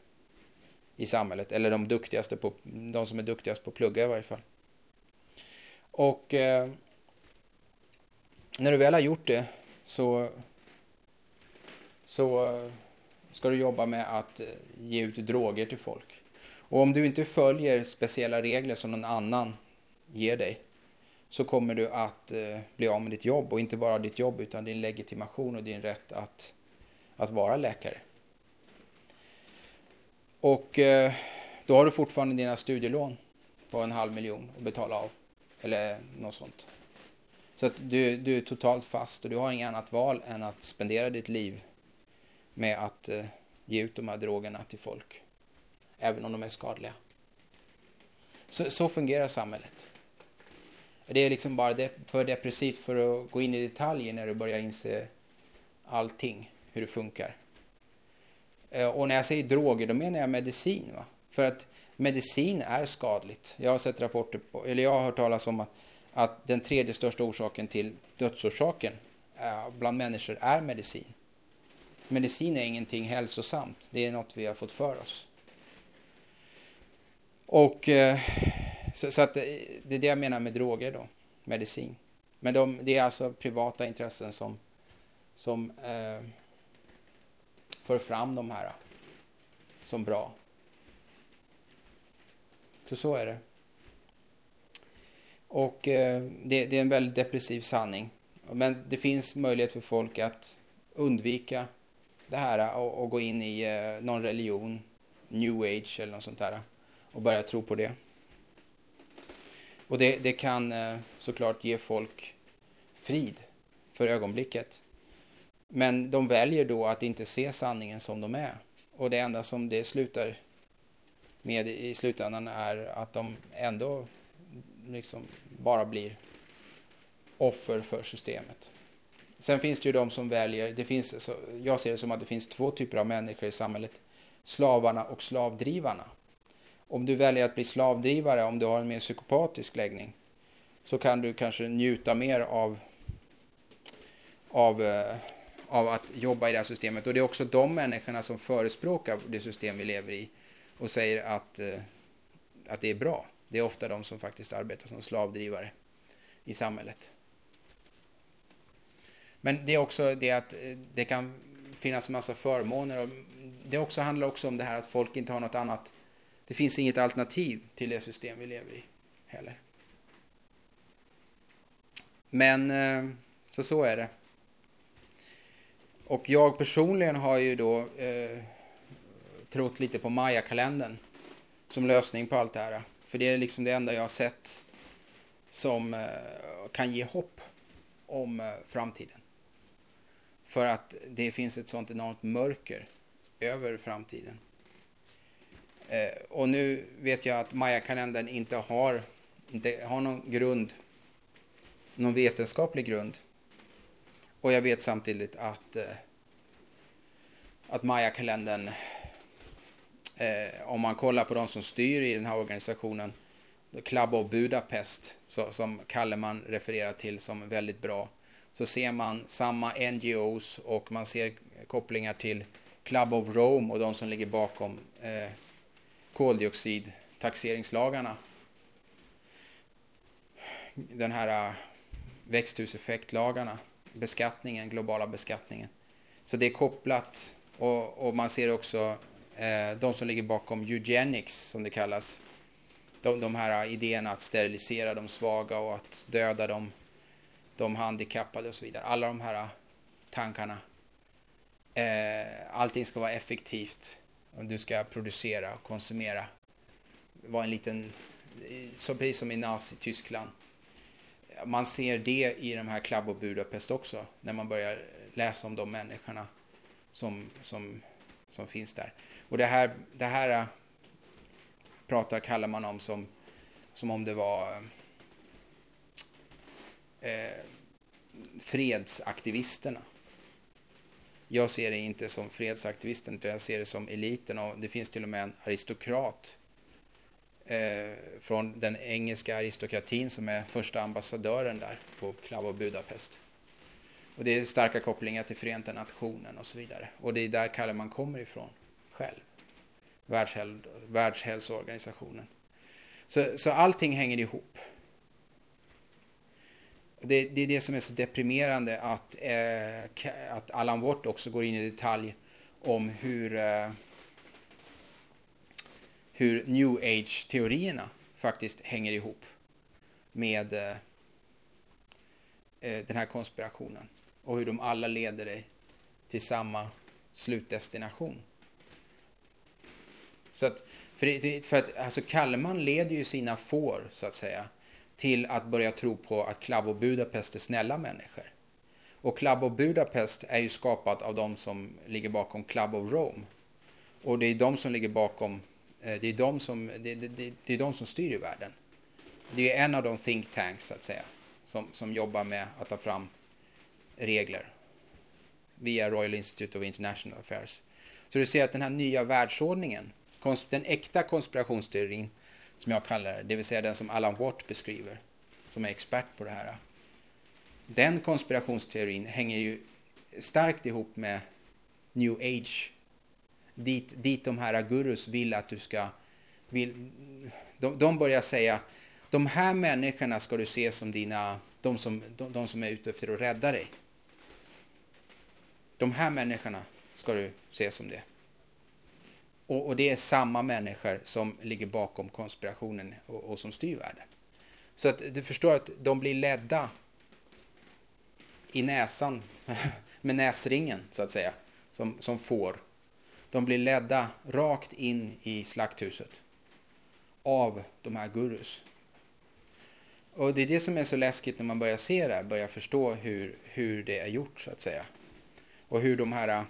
i samhället. Eller de duktigaste på, de som är duktigast på att plugga i varje fall. Och eh, när du väl har gjort det så så eh, ska du jobba med att eh, ge ut droger till folk. Och om du inte följer speciella regler som någon annan ger dig så kommer du att eh, bli av med ditt jobb och inte bara ditt jobb utan din legitimation och din rätt att, att vara läkare. Och eh, då har du fortfarande dina studielån på en halv miljon att betala av. Eller något sånt. Så att du, du är totalt fast och du har inget annat val än att spendera ditt liv med att eh, ge ut de här drogerna till folk. Även om de är skadliga. Så, så fungerar samhället. Det är liksom bara det, för depressivt för att gå in i detaljer när du börjar inse allting, hur det funkar. Eh, och när jag säger droger, då menar jag medicin. Va? För att medicin är skadligt. Jag har sett rapporter på, eller jag har hört talas om att, att den tredje största orsaken till dödsorsaken eh, bland människor är medicin. Medicin är ingenting hälsosamt. Det är något vi har fått för oss. Och eh, så, så, att det är det jag menar med droger då, medicin. Men de, det är alltså privata intressen som, som eh, för fram de här som bra. Så så är det. Och eh, det, det, är en väldigt depressiv sanning. Men det finns möjlighet för folk att undvika det här och, och gå in i eh, någon religion, new age eller något sånt där och börja tro på det. Och det, det kan eh, såklart ge folk frid för ögonblicket. Men de väljer då att inte se sanningen som de är. Och det enda som det slutar med i slutändan är att de ändå liksom bara blir offer för systemet. Sen finns det ju de som väljer, det finns, jag ser det som att det finns två typer av människor i samhället. Slavarna och slavdrivarna. Om du väljer att bli slavdrivare, om du har en mer psykopatisk läggning, så kan du kanske njuta mer av, av, eh, av att jobba i det här systemet. Och det är också de människorna som förespråkar det system vi lever i och säger att, eh, att det är bra. Det är ofta de som faktiskt arbetar som slavdrivare i samhället. Men det är också det att eh, det kan finnas massa förmåner. Och det också handlar också om det här att folk inte har något annat det finns inget alternativ till det system vi lever i heller. Men eh, så så är det. Och jag personligen har ju då eh, trott lite på Maya-kalendern som lösning på allt det här. För det är liksom det enda jag har sett som eh, kan ge hopp om eh, framtiden. För att det finns ett sånt enormt mörker över framtiden. Eh, och nu vet jag att Maya-kalendern inte har, inte har någon grund, någon vetenskaplig grund. Och jag vet samtidigt att, eh, att Maya-kalendern, eh, om man kollar på de som styr i den här organisationen, Club of Budapest, så, som Kalleman refererar till som väldigt bra, så ser man samma NGOs och man ser kopplingar till Club of Rome och de som ligger bakom eh, koldioxidtaxeringslagarna. Den här eh, växthuseffektlagarna, beskattningen, globala beskattningen. Så det är kopplat och, och man ser också eh, de som ligger bakom eugenics som det kallas. De, de här idéerna att sterilisera de svaga och att döda de, de handikappade och så vidare. Alla de här tankarna. Eh, allting ska vara effektivt om du ska producera och konsumera. Var en liten, eh, så precis som i Nazi-Tyskland. Man ser det i de här Club och Budapest också, när man börjar läsa om de människorna som, som, som finns där. Och det här, det här äh, pratar, kallar man om som, som om det var eh, fredsaktivisterna. Jag ser det inte som fredsaktivisten, utan jag ser det som eliten och det finns till och med en aristokrat Eh, från den engelska aristokratin som är första ambassadören där på Club och Budapest. Och det är starka kopplingar till Förenta Nationen och så vidare. Och det är där Kalleman kommer ifrån själv. Världshäl Världshälsoorganisationen. Så, så allting hänger ihop. Det, det, är det som är så deprimerande att, eh, att Allan Watt också går in i detalj om hur, eh, hur new age-teorierna faktiskt hänger ihop med eh, eh, den här konspirationen och hur de alla leder dig till samma slutdestination. Så att, för, för att alltså Kalman leder ju sina får, så att säga, till att börja tro på att Klabb och Budapest är snälla människor. Och Club of Budapest är ju skapat av de som ligger bakom Club of Rome. Och det är de som ligger bakom, Eh, det är de som, det, det, det är de som styr i världen. Det är en av de think tanks, så att säga, som, som jobbar med att ta fram regler via Royal Institute of International Affairs. Så du ser att den här nya världsordningen, den äkta konspirationsteorin, som jag kallar det, det vill säga den som Alan Watt beskriver, som är expert på det här. Den konspirationsteorin hänger ju starkt ihop med new age. Dit, dit de här gurus vill att du ska... Vill, de, de börjar säga de här människorna ska du se som dina, de som, de, de som är ute efter att rädda dig. De här människorna ska du se som det. Och, och det är samma människor som ligger bakom konspirationen och, och som styr världen. Så att du förstår att de blir ledda i näsan, med näsringen så att säga, som, som får. De blir ledda rakt in i slakthuset av de här gurus. Och det är det som är så läskigt när man börjar se det här, börjar förstå hur, hur det är gjort så att säga. Och hur de här äh,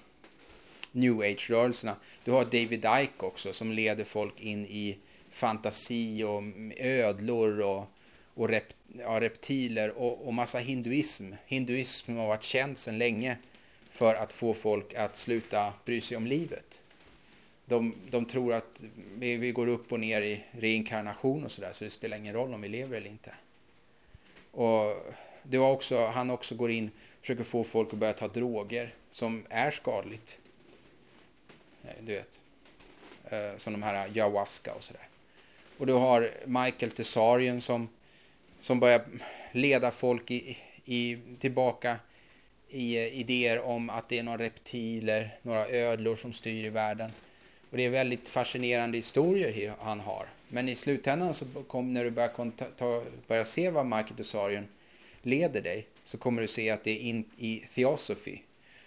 new age-rörelserna, du har David Icke också som leder folk in i fantasi och ödlor och, och rep, ja, reptiler och, och massa hinduism. Hinduism har varit känt sedan länge för att få folk att sluta bry sig om livet. De, de tror att vi, vi, går upp och ner i reinkarnation och sådär så det spelar ingen roll om vi lever eller inte. Och det var också, han också går in och försöker få folk att börja ta droger som är skadligt. Eh, du vet. Eh, som de här eh, ayahuasca och sådär. Och du har Michael Tesarien som, som börjar leda folk i, i, tillbaka i eh, idéer om att det är några reptiler, några ödlor som styr i världen. Och det är väldigt fascinerande historier han har. Men i slutändan så kom, när du börjar, ta, börjar se vad Market Tessarian leder dig så kommer du se att det är in, i Theosophy.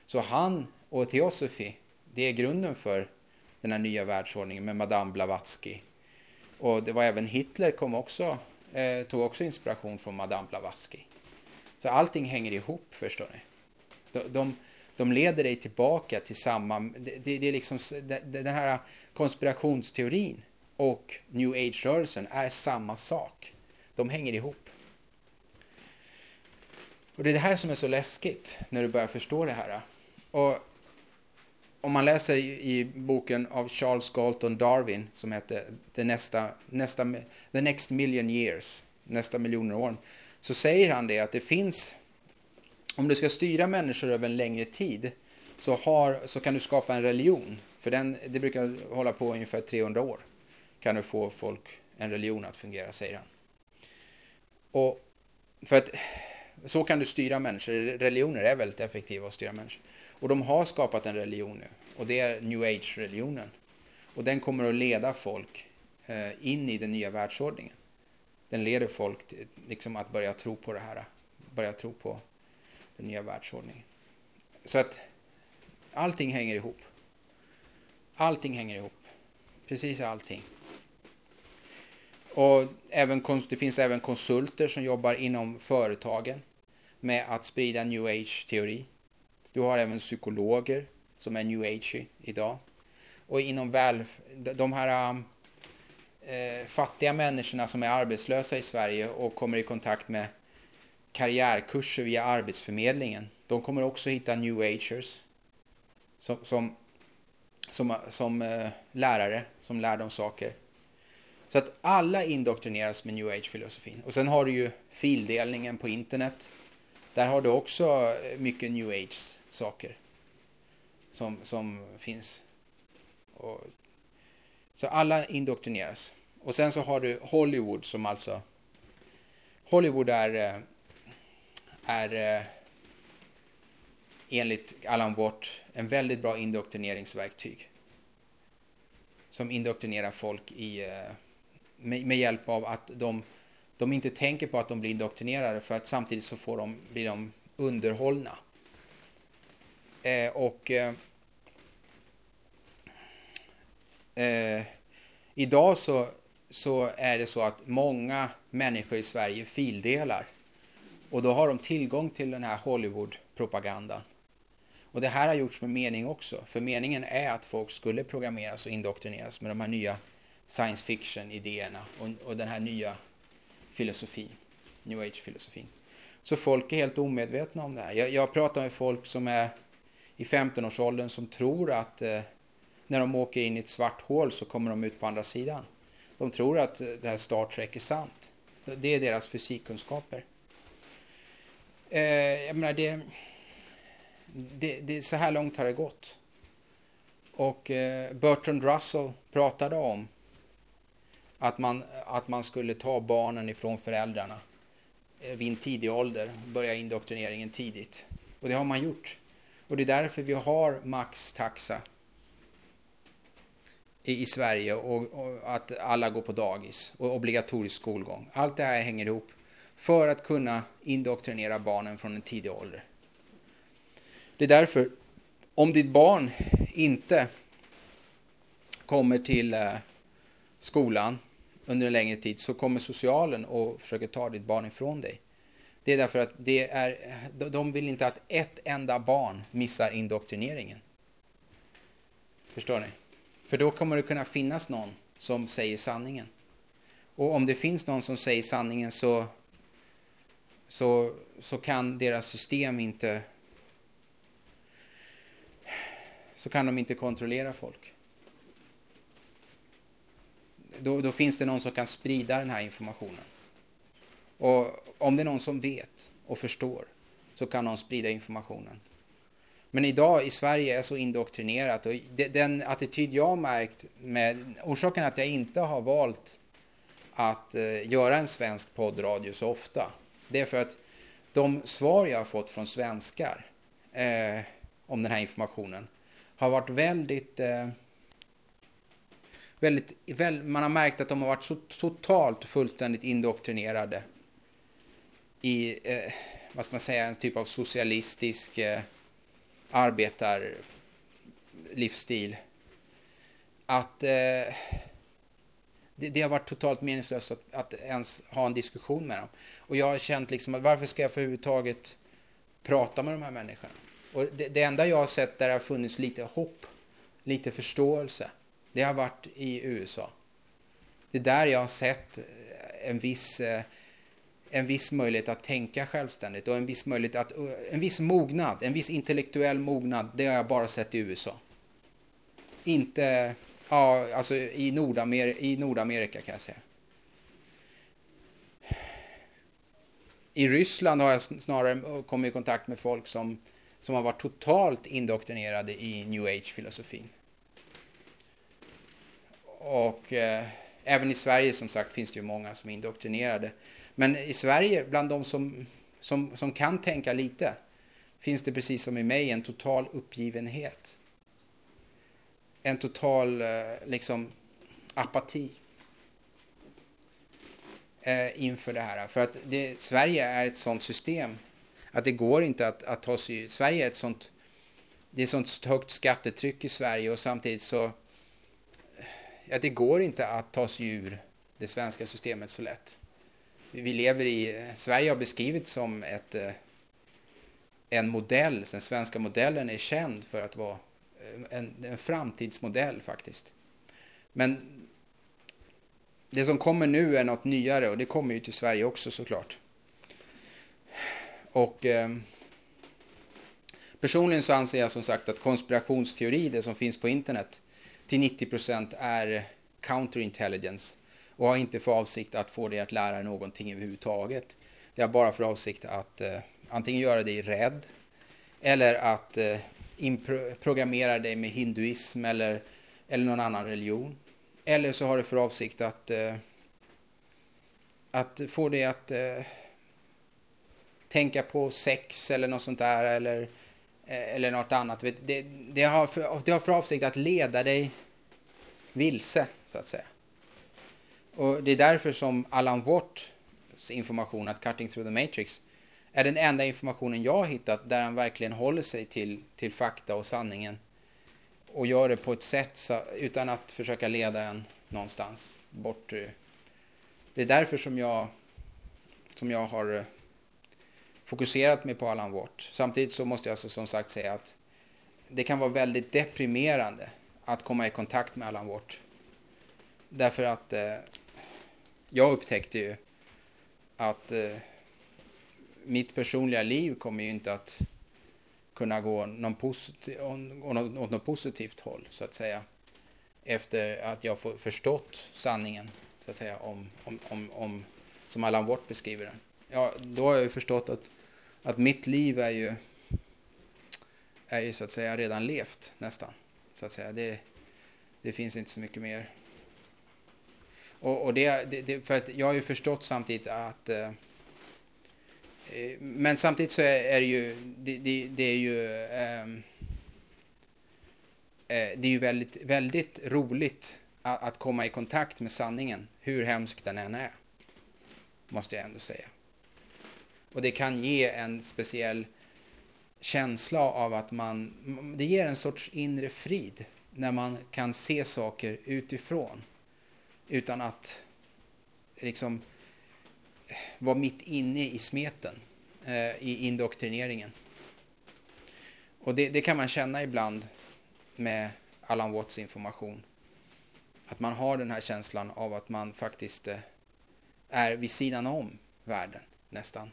Så han och Theosophy, det är grunden för den här nya världsordningen med Madame Blavatsky. Och det var även Hitler kom också, eh, tog också inspiration från Madame Blavatsky. Så allting hänger ihop, förstår ni. De, de, de leder dig tillbaka till samma... Det, det, det är liksom, det, den här konspirationsteorin och new age-rörelsen är samma sak. De hänger ihop. Och det är det här som är så läskigt när du börjar förstå det här. Och om man läser i, i boken av Charles Galton Darwin som heter The, nästa, nästa, The Next Million Years, nästa miljoner år, så säger han det att det finns, om du ska styra människor över en längre tid så, har, så kan du skapa en religion, för den, det brukar hålla på ungefär 300 år, kan du få folk, en religion att fungera, säger han. Och för att så kan du styra människor. Religioner är väldigt effektiva att styra människor. Och de har skapat en religion nu. Och det är new age-religionen. Och den kommer att leda folk eh, in i den nya världsordningen. Den leder folk till liksom att börja tro på det här. Börja tro på den nya världsordningen. Så att allting hänger ihop. Allting hänger ihop. Precis allting. Och även, det finns även konsulter som jobbar inom företagen med att sprida new age-teori. Du har även psykologer som är new age idag. Och inom väl, de här äh, fattiga människorna som är arbetslösa i Sverige och kommer i kontakt med karriärkurser via Arbetsförmedlingen. De kommer också hitta new agers som, som, som, som eh, lärare som lär dem saker. Så att alla indoktrineras med new age-filosofin. Och sen har du ju fildelningen på internet där har du också eh, mycket new age-saker som, som finns. Och, så alla indoktrineras. Och sen så har du Hollywood som alltså... Hollywood är, eh, är eh, enligt Alan Watt en väldigt bra indoktrineringsverktyg. Som indoktrinerar folk i, eh, med, med hjälp av att de de inte tänker på att de blir indoktrinerade för att samtidigt så får de, blir de underhållna. Eh, och eh, eh, idag så, så är det så att många människor i Sverige fildelar och då har de tillgång till den här Hollywood-propagandan. Och det här har gjorts med mening också, för meningen är att folk skulle programmeras och indoktrineras med de här nya science fiction-idéerna och, och den här nya filosofin, new age-filosofin. Så folk är helt omedvetna om det här. Jag, jag pratar med folk som är i 15-årsåldern som tror att eh, när de åker in i ett svart hål så kommer de ut på andra sidan. De tror att eh, det här Star Trek är sant. Det är deras fysikkunskaper. Eh, jag menar, det, det, det, så här långt har det gått. Och eh, Bertrand Russell pratade om att man, att man skulle ta barnen ifrån föräldrarna eh, vid en tidig ålder, börja indoktrineringen tidigt. Och det har man gjort. Och det är därför vi har maxtaxa i, i Sverige och, och, att alla går på dagis och obligatorisk skolgång. Allt det här hänger ihop för att kunna indoktrinera barnen från en tidig ålder. Det är därför, om ditt barn inte kommer till eh, skolan under en längre tid så kommer socialen och försöker ta ditt barn ifrån dig. Det är därför att det är, de vill inte att ett enda barn missar indoktrineringen. Förstår ni? För då kommer det kunna finnas någon som säger sanningen. Och om det finns någon som säger sanningen så, så, så kan deras system inte så kan de inte kontrollera folk. Då, då, finns det någon som kan sprida den här informationen. Och om det är någon som vet och förstår så kan någon sprida informationen. Men idag i Sverige är så indoktrinerat och den attityd jag har märkt med orsaken att jag inte har valt att eh, göra en svensk poddradio så ofta. Det är för att de svar jag har fått från svenskar eh, om den här informationen har varit väldigt, eh, väldigt väl, man har märkt att de har varit så totalt fullständigt indoktrinerade i, eh, vad ska man säga, en typ av socialistisk eh, arbetarlivsstil. Att eh, det, det, har varit totalt meningslöst att, att, ens ha en diskussion med dem. Och jag har känt liksom att varför ska jag för överhuvudtaget prata med de här människorna? Och det, det enda jag har sett där det har funnits lite hopp, lite förståelse, det har varit i USA. Det är där jag har sett eh, en viss eh, en viss möjlighet att tänka självständigt och en viss möjlighet att, eh, en viss mognad, en viss intellektuell mognad, det har jag bara sett i USA. Inte, ja, alltså i, Nordamer i Nordamerika kan jag säga. I Ryssland har jag snarare kommit i kontakt med folk som, som har varit totalt indoktrinerade i new age-filosofin. Och eh, även i Sverige som sagt finns det ju många som är indoktrinerade. Men i Sverige, bland de som, som, som kan tänka lite, finns det precis som i mig en total uppgivenhet. En total eh, liksom apati eh, inför det här. För att det, Sverige är ett sånt system att det går inte att, att ta sig Sverige är ett sånt det är sånt högt skattetryck i Sverige och samtidigt så att det går inte att ta sig ur det svenska systemet så lätt vi lever i, eh, Sverige har beskrivits som ett, en modell, den svenska modellen är känd för att vara en, en framtidsmodell faktiskt. Men det som kommer nu är något nyare och det kommer ju till Sverige också såklart. Och eh, personligen så anser jag som sagt att konspirationsteori, det som finns på internet, till 90% är counterintelligence och har inte för avsikt att få dig att lära dig någonting överhuvudtaget. Det har bara för avsikt att eh, antingen göra dig rädd eller att eh, programmera dig med hinduism eller, eller någon annan religion. Eller så har det för avsikt att, eh, att få dig att eh, tänka på sex eller något sånt där eller, eh, eller något annat. Det, det, har för, det har för avsikt att leda dig vilse, så att säga. Och det är därför som Alan Watts information, att Cutting Through the Matrix, är den enda informationen jag har hittat där han verkligen håller sig till, till fakta och sanningen. Och gör det på ett sätt så, utan att försöka leda en någonstans bort. Eh. Det är därför som jag, som jag har eh, fokuserat mig på Alan Watt. Samtidigt så måste jag alltså som sagt säga att det kan vara väldigt deprimerande att komma i kontakt med Alan Watt. Därför att eh, jag upptäckte ju att eh, mitt personliga liv kommer ju inte att kunna gå någon positiv, åt något positivt håll, så att säga. Efter att jag får förstått sanningen, så att säga, om, om, om, om som Allan Watt beskriver den. Ja, då har jag ju förstått att, att mitt liv är ju, är ju så att säga redan levt nästan. Så att säga. Det, det finns inte så mycket mer. Och, och det, det, för att jag har ju förstått samtidigt att Eh, Eh, men samtidigt så är det ju, det, det, det är ju, ehm, eh, det är ju väldigt, väldigt roligt att, att, komma i kontakt med sanningen, hur hemsk den än är. Måste jag ändå säga. Och det kan ge en speciell känsla av att man, det ger en sorts inre frid när man kan se saker utifrån utan att liksom var mitt inne i smeten, eh, i indoktrineringen. Och det, det, kan man känna ibland med Alan Watts information. Att man har den här känslan av att man faktiskt eh, är vid sidan om världen, nästan.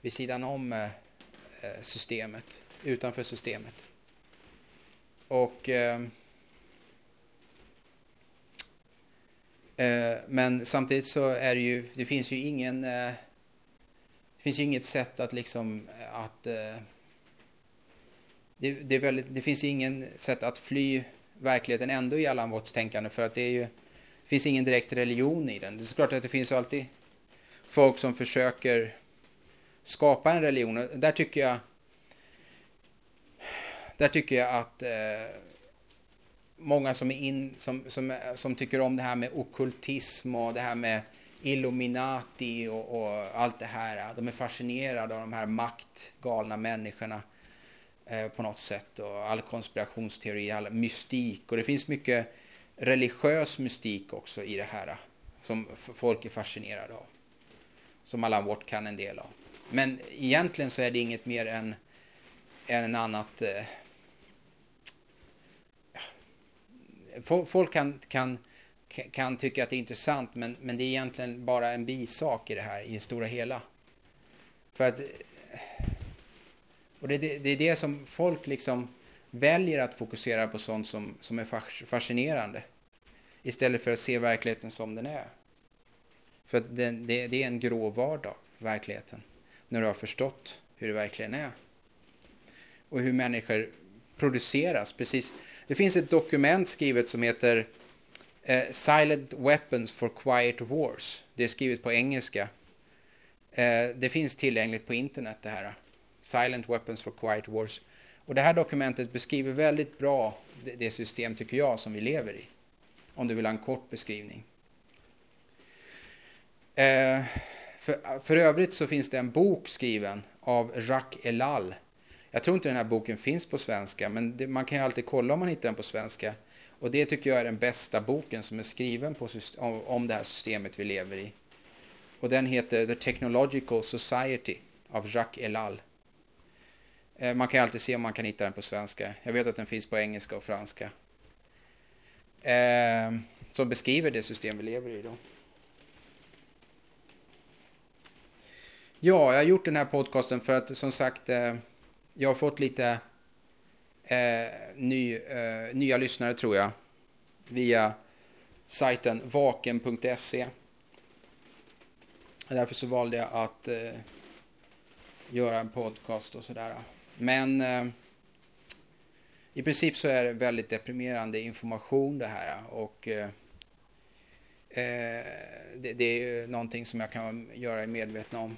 Vid sidan om eh, eh systemet, utanför systemet. Och eh, Eh, Eh, men samtidigt så är det ju, det finns ju ingen, eh, det finns ju inget sätt att liksom eh, att eh, det, det, är väldigt, det finns ju ingen sätt att fly verkligheten ändå i Allan Watts tänkande för att det är ju, det finns ingen direkt religion i den. Det är klart att det finns alltid folk som försöker skapa en religion. Där tycker jag där tycker jag att eh, många som, är in, som, som, som tycker om det här med okultism och det här med Illuminati och, och, allt det här. De är fascinerade av de här maktgalna människorna eh, på något sätt och all konspirationsteori, all mystik och det finns mycket religiös mystik också i det här som folk är fascinerade av. Som Allan Watt kan en del av. Men egentligen så är det inget mer än, än en annat eh, folk kan, kan, kan tycka att det är intressant men, men det är egentligen bara en bisak i det här i det stora hela. För att... Och det, det, det är det som folk liksom väljer att fokusera på sånt som, som är fascinerande. Istället för att se verkligheten som den är. För att det, det, det är en grå vardag, verkligheten. När du har förstått hur det verkligen är. Och hur människor produceras. Precis. Det finns ett dokument skrivet som heter eh, Silent Weapons for Quiet Wars. Det är skrivet på engelska. Eh, det finns tillgängligt på internet det här. Silent Weapons for Quiet Wars. Och det här dokumentet beskriver väldigt bra det, det system, tycker jag, som vi lever i. Om du vill ha en kort beskrivning. Eh, för, för övrigt så finns det en bok skriven av Jacques Ellal jag tror inte den här boken finns på svenska, men det, man kan ju alltid kolla om man hittar den på svenska. Och det tycker jag är den bästa boken som är skriven på, om, om det här systemet vi lever i. Och den heter The Technological Society av Jacques Ellal. Eh, man kan ju alltid se om man kan hitta den på svenska. Jag vet att den finns på engelska och franska. Eh, som beskriver det system vi lever i då. Ja, jag har gjort den här podcasten för att som sagt eh, jag har fått lite eh, ny, eh, nya lyssnare tror jag via sajten vaken.se. Därför så valde jag att eh, göra en podcast och sådär. Men eh, i princip så är det väldigt deprimerande information det här och eh, eh det, det, är ju någonting som jag kan göra er medvetna om.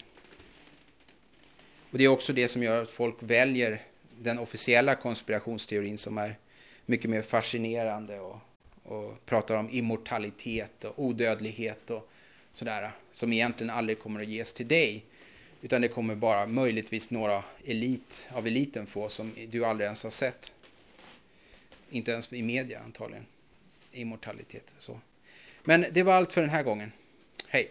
Och det är också det som gör att folk väljer den officiella konspirationsteorin som är mycket mer fascinerande och, och pratar om immortalitet och odödlighet och sådär. Som egentligen aldrig kommer att ges till dig. Utan det kommer bara möjligtvis några elit av eliten få som du aldrig ens har sett. Inte ens i media antagligen. Immortalitet. Så. Men det var allt för den här gången. Hej!